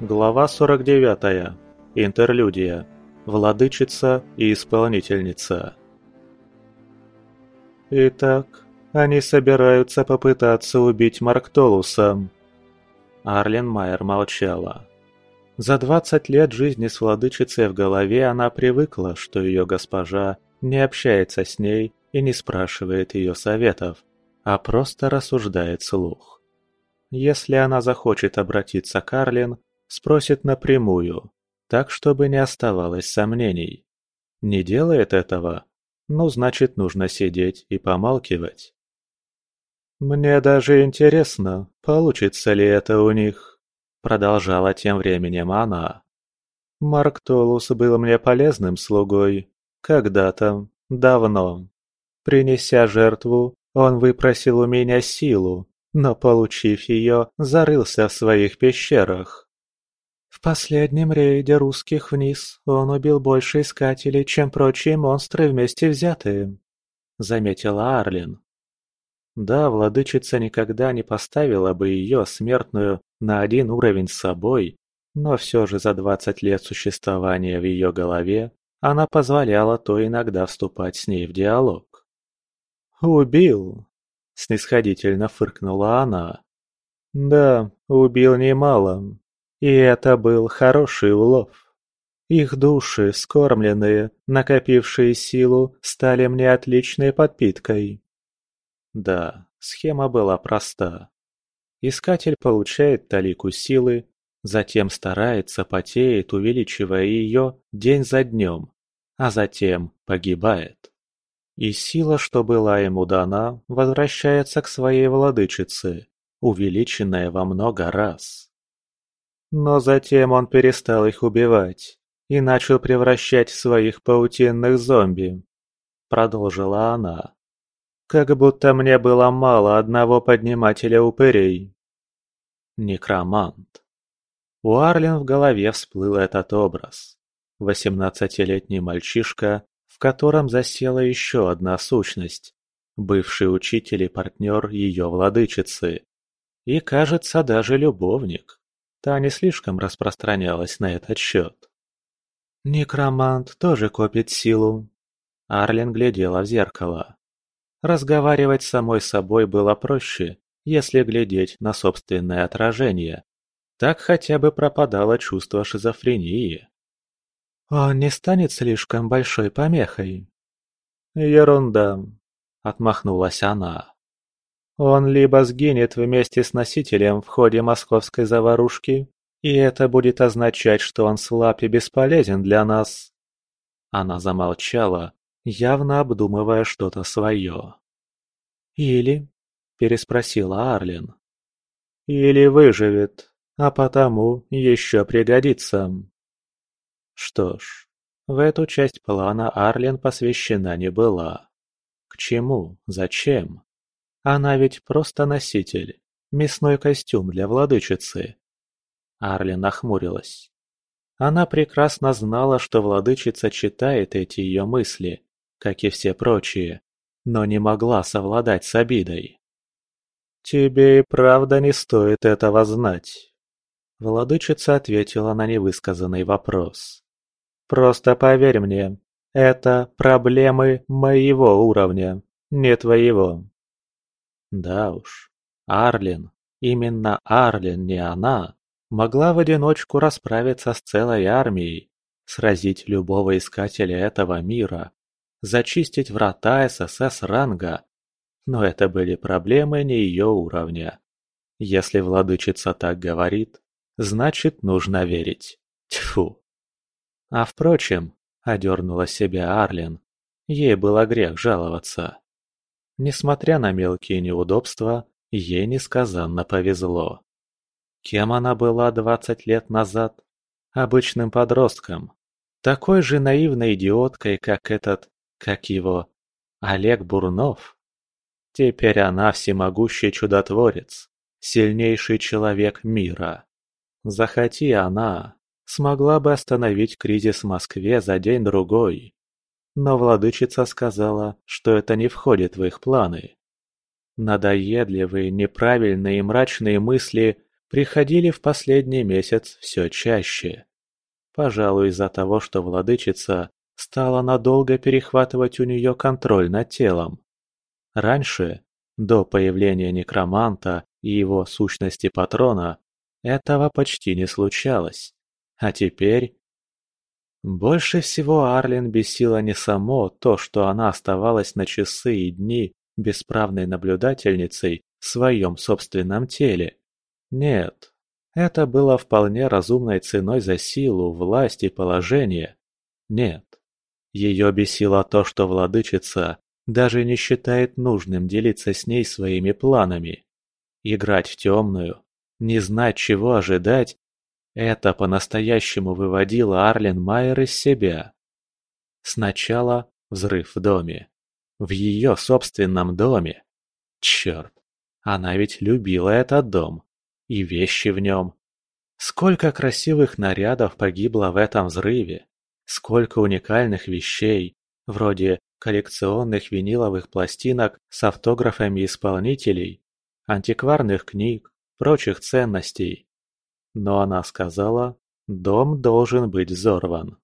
Глава 49. Интерлюдия. Владычица и исполнительница. Итак, они собираются попытаться убить Марктолуса. Арлен Майер молчала. За 20 лет жизни с владычицей в голове она привыкла, что ее госпожа не общается с ней и не спрашивает ее советов, а просто рассуждает слух. Если она захочет обратиться к Арлен, спросит напрямую, так чтобы не оставалось сомнений. Не делает этого? Ну, значит, нужно сидеть и помалкивать. «Мне даже интересно, получится ли это у них», — продолжала тем временем она. «Марк Толус был мне полезным слугой. Когда-то, давно. Принеся жертву, он выпросил у меня силу, но, получив ее, зарылся в своих пещерах. В последнем рейде русских вниз он убил больше искателей, чем прочие монстры вместе взятые», — заметила Арлин. Да, владычица никогда не поставила бы ее, смертную, на один уровень с собой, но все же за двадцать лет существования в ее голове она позволяла то иногда вступать с ней в диалог. «Убил!» – снисходительно фыркнула она. «Да, убил немало, и это был хороший улов. Их души, скормленные, накопившие силу, стали мне отличной подпиткой. Да, схема была проста. Искатель получает талику силы, затем старается, потеет, увеличивая ее день за днем, а затем погибает. И сила, что была ему дана, возвращается к своей владычице, увеличенная во много раз. Но затем он перестал их убивать и начал превращать в своих паутинных зомби. Продолжила она. Как будто мне было мало одного поднимателя упырей. Некромант. У Арлен в голове всплыл этот образ. Восемнадцатилетний мальчишка, в котором засела еще одна сущность. Бывший учитель и партнер ее владычицы. И, кажется, даже любовник. Та не слишком распространялась на этот счет. «Некромант тоже копит силу». Арлен глядела в зеркало. Разговаривать с самой собой было проще, если глядеть на собственное отражение. Так хотя бы пропадало чувство шизофрении. «Он не станет слишком большой помехой?» «Ерунда», — отмахнулась она. Он либо сгинет вместе с носителем в ходе московской заварушки, и это будет означать, что он слаб и бесполезен для нас. Она замолчала, явно обдумывая что-то свое. «Или?» – переспросила Арлин. «Или выживет, а потому еще пригодится». Что ж, в эту часть плана Арлин посвящена не была. К чему? Зачем? Она ведь просто носитель. Мясной костюм для владычицы. Арли нахмурилась. Она прекрасно знала, что владычица читает эти ее мысли, как и все прочие, но не могла совладать с обидой. «Тебе и правда не стоит этого знать», — владычица ответила на невысказанный вопрос. «Просто поверь мне, это проблемы моего уровня, не твоего. Да уж, Арлин, именно Арлин, не она, могла в одиночку расправиться с целой армией, сразить любого искателя этого мира, зачистить врата ССС ранга. Но это были проблемы не ее уровня. Если владычица так говорит, значит нужно верить. Тьфу. А впрочем, одернула себя Арлин, ей было грех жаловаться. Несмотря на мелкие неудобства, ей несказанно повезло. Кем она была двадцать лет назад? Обычным подростком. Такой же наивной идиоткой, как этот, как его, Олег Бурнов. Теперь она всемогущий чудотворец, сильнейший человек мира. Захоти она, смогла бы остановить кризис в Москве за день-другой. Но владычица сказала, что это не входит в их планы. Надоедливые, неправильные и мрачные мысли приходили в последний месяц все чаще. Пожалуй, из-за того, что владычица стала надолго перехватывать у нее контроль над телом. Раньше, до появления некроманта и его сущности патрона, этого почти не случалось. А теперь... Больше всего Арлин бесило не само то, что она оставалась на часы и дни бесправной наблюдательницей в своем собственном теле. Нет, это было вполне разумной ценой за силу, власть и положение. Нет. Ее бесило то, что владычица даже не считает нужным делиться с ней своими планами. Играть в темную, не знать, чего ожидать, это по-настоящему выводило Арлен Майер из себя. Сначала взрыв в доме. В ее собственном доме. Черт, она ведь любила этот дом и вещи в нем. Сколько красивых нарядов погибло в этом взрыве, сколько уникальных вещей, вроде коллекционных виниловых пластинок с автографами исполнителей, антикварных книг, прочих ценностей. Но она сказала, дом должен быть взорван.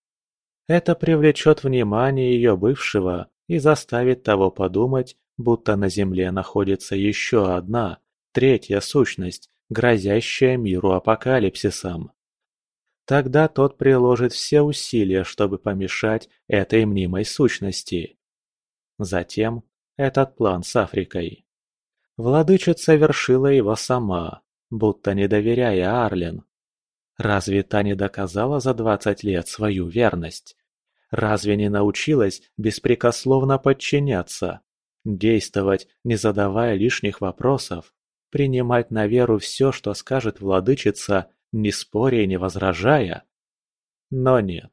Это привлечет внимание ее бывшего и заставит того подумать, будто на Земле находится еще одна, третья сущность, грозящая миру апокалипсисом. Тогда тот приложит все усилия, чтобы помешать этой мнимой сущности. Затем этот план с Африкой. Владычица вершила его сама, будто не доверяя Арлен. Разве та не доказала за двадцать лет свою верность? Разве не научилась беспрекословно подчиняться, действовать, не задавая лишних вопросов? принимать на веру все, что скажет владычица, не споря и не возражая? Но нет.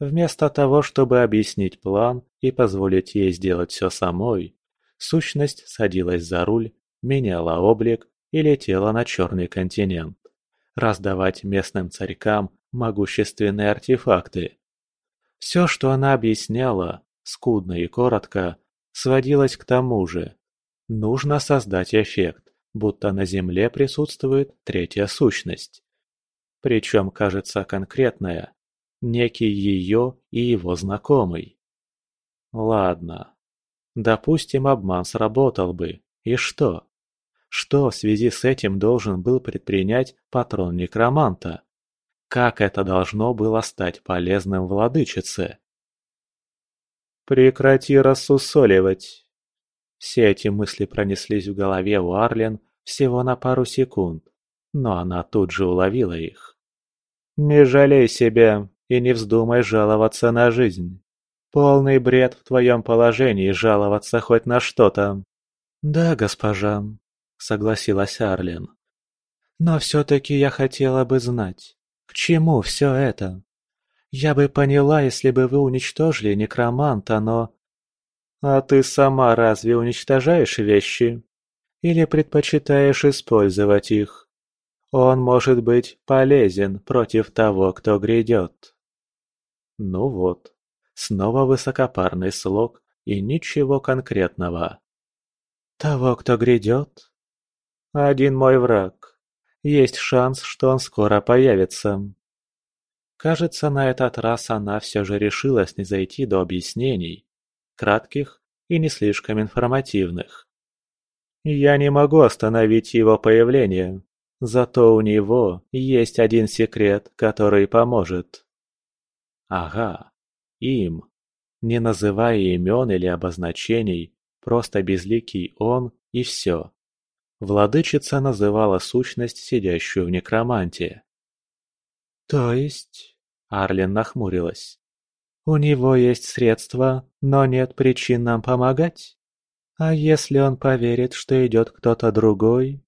Вместо того, чтобы объяснить план и позволить ей сделать все самой, сущность садилась за руль, меняла облик и летела на черный континент, раздавать местным царькам могущественные артефакты. Все, что она объясняла, скудно и коротко, сводилось к тому же. Нужно создать эффект, будто на Земле присутствует третья сущность. Причем, кажется, конкретная, некий ее и его знакомый. Ладно. Допустим, обман сработал бы. И что? Что в связи с этим должен был предпринять патрон некроманта? Как это должно было стать полезным владычице? «Прекрати рассусоливать!» Все эти мысли пронеслись в голове у Арлен всего на пару секунд, но она тут же уловила их. «Не жалей себя и не вздумай жаловаться на жизнь. Полный бред в твоем положении жаловаться хоть на что-то». «Да, госпожа», — согласилась Арлен. «Но все-таки я хотела бы знать, к чему все это? Я бы поняла, если бы вы уничтожили некроманта, но а ты сама разве уничтожаешь вещи? Или предпочитаешь использовать их? Он может быть полезен против того, кто грядет. Ну вот, снова высокопарный слог и ничего конкретного. Того, кто грядет? Один мой враг. Есть шанс, что он скоро появится. Кажется, на этот раз она все же решилась не зайти до объяснений кратких и не слишком информативных. Я не могу остановить его появление, зато у него есть один секрет, который поможет. Ага, им. Не называя имен или обозначений, просто безликий он и все. Владычица называла сущность, сидящую в некроманте. «То есть?» — Арлен нахмурилась. У него есть средства, но нет причин нам помогать. А если он поверит, что идет кто-то другой?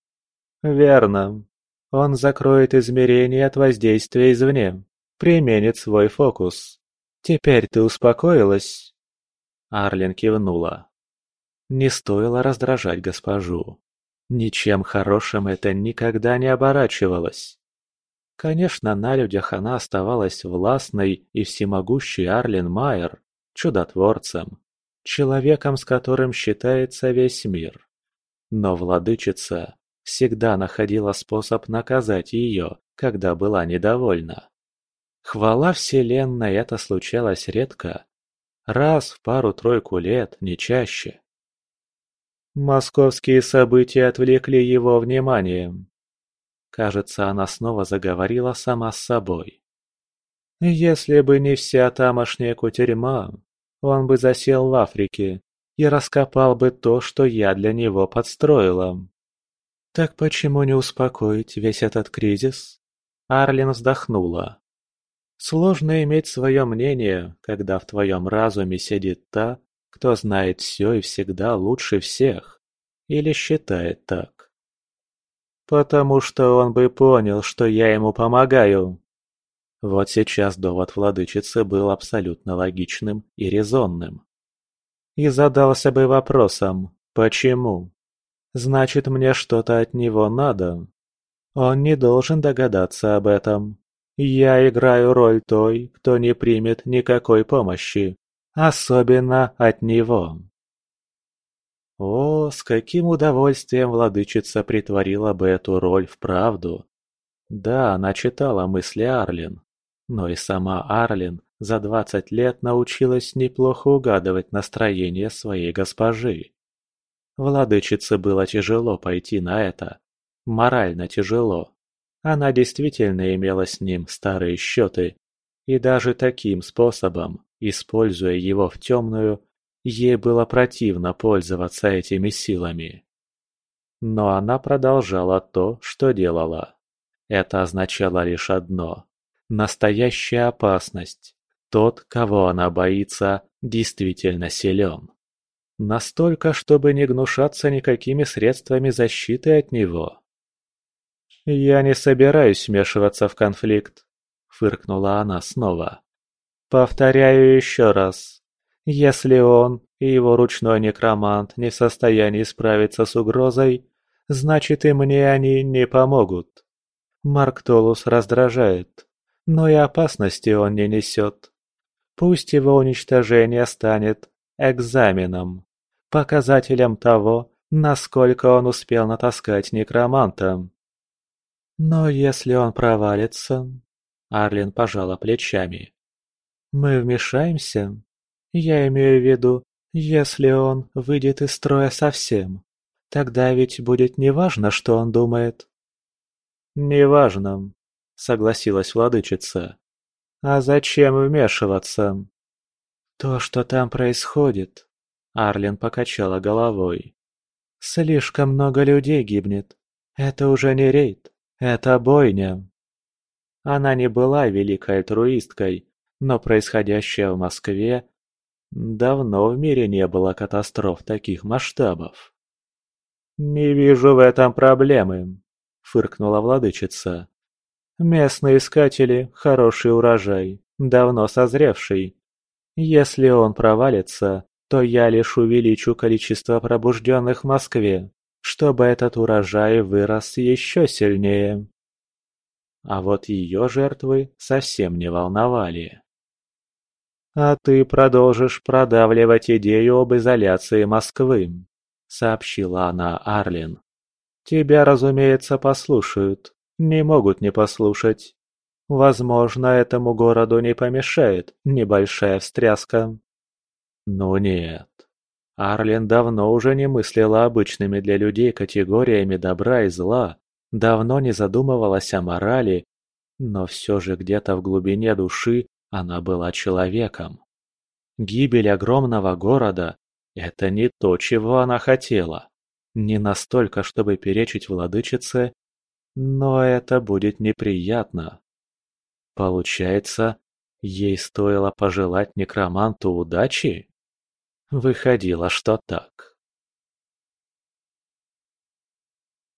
Верно. Он закроет измерение от воздействия извне, применит свой фокус. Теперь ты успокоилась? Арлин кивнула. Не стоило раздражать госпожу. Ничем хорошим это никогда не оборачивалось. Конечно, на людях она оставалась властной и всемогущей Арлен Майер, чудотворцем, человеком, с которым считается весь мир. Но владычица всегда находила способ наказать ее, когда была недовольна. Хвала Вселенной это случалось редко. Раз в пару-тройку лет, не чаще. Московские события отвлекли его внимание. Кажется, она снова заговорила сама с собой. Если бы не вся тамошняя кутерьма, он бы засел в Африке и раскопал бы то, что я для него подстроила. Так почему не успокоить весь этот кризис? Арлин вздохнула. Сложно иметь свое мнение, когда в твоем разуме сидит та, кто знает все и всегда лучше всех. Или считает так. Потому что он бы понял, что я ему помогаю. Вот сейчас довод владычицы был абсолютно логичным и резонным. И задался бы вопросом «почему?». Значит, мне что-то от него надо. Он не должен догадаться об этом. Я играю роль той, кто не примет никакой помощи, особенно от него. О, с каким удовольствием владычица притворила бы эту роль в правду. Да, она читала мысли Арлин, но и сама Арлин за двадцать лет научилась неплохо угадывать настроение своей госпожи. Владычице было тяжело пойти на это, морально тяжело. Она действительно имела с ним старые счеты, и даже таким способом, используя его в темную, ей было противно пользоваться этими силами. Но она продолжала то, что делала. Это означало лишь одно – настоящая опасность. Тот, кого она боится, действительно силен. Настолько, чтобы не гнушаться никакими средствами защиты от него. «Я не собираюсь вмешиваться в конфликт», — фыркнула она снова. «Повторяю еще раз. Если он и его ручной некромант не в состоянии справиться с угрозой, значит и мне они не помогут. Марк Толус раздражает, но и опасности он не несет. Пусть его уничтожение станет экзаменом, показателем того, насколько он успел натаскать некроманта. Но если он провалится... Арлин пожала плечами. Мы вмешаемся? Я имею в виду, если он выйдет из строя совсем. Тогда ведь будет неважно, что он думает. Неважно, согласилась владычица. А зачем вмешиваться? То, что там происходит, Арлин покачала головой. Слишком много людей гибнет. Это уже не рейд. Это бойня. Она не была великой альтруисткой, но происходящее в Москве... Давно в мире не было катастроф таких масштабов. «Не вижу в этом проблемы», — фыркнула владычица. «Местные искатели — хороший урожай, давно созревший. Если он провалится, то я лишь увеличу количество пробужденных в Москве чтобы этот урожай вырос еще сильнее. А вот ее жертвы совсем не волновали. «А ты продолжишь продавливать идею об изоляции Москвы», — сообщила она Арлин. «Тебя, разумеется, послушают, не могут не послушать. Возможно, этому городу не помешает небольшая встряска». «Ну нет, Арлен давно уже не мыслила обычными для людей категориями добра и зла, давно не задумывалась о морали, но все же где-то в глубине души она была человеком. Гибель огромного города – это не то, чего она хотела. Не настолько, чтобы перечить владычице, но это будет неприятно. Получается, ей стоило пожелать некроманту удачи? Выходило, что так.